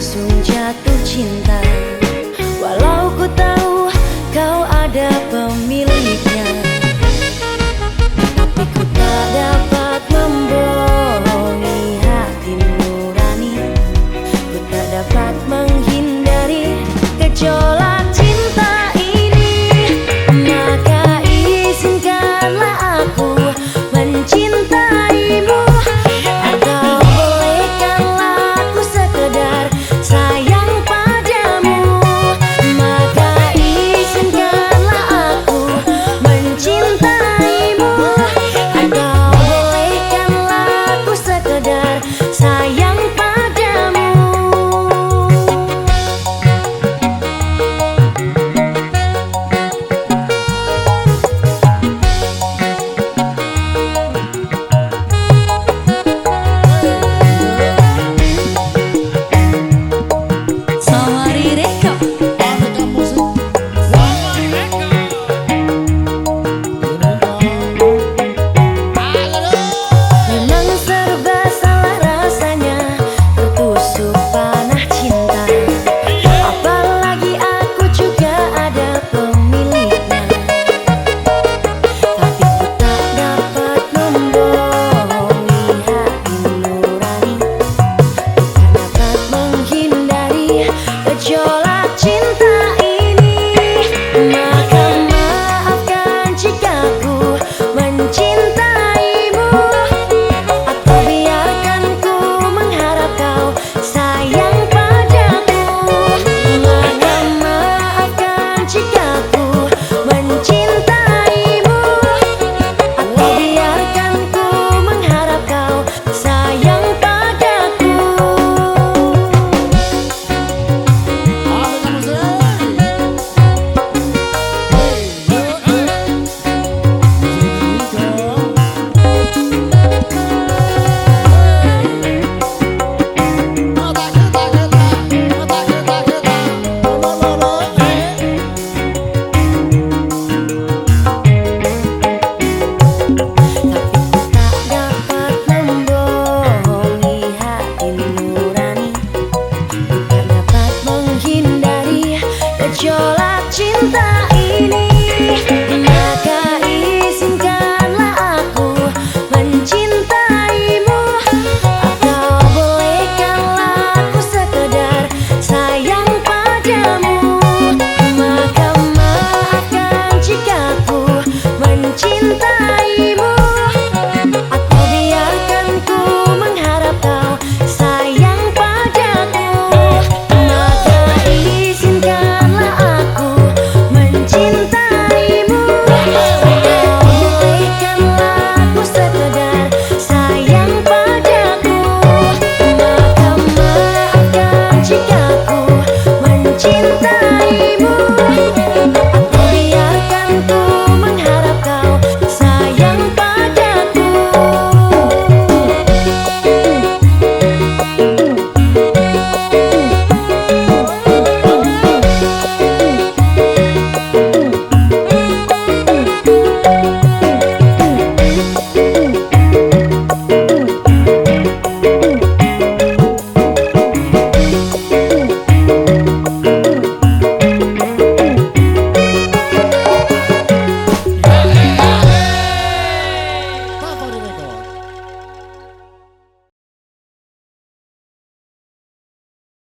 langsung jatuh cinta た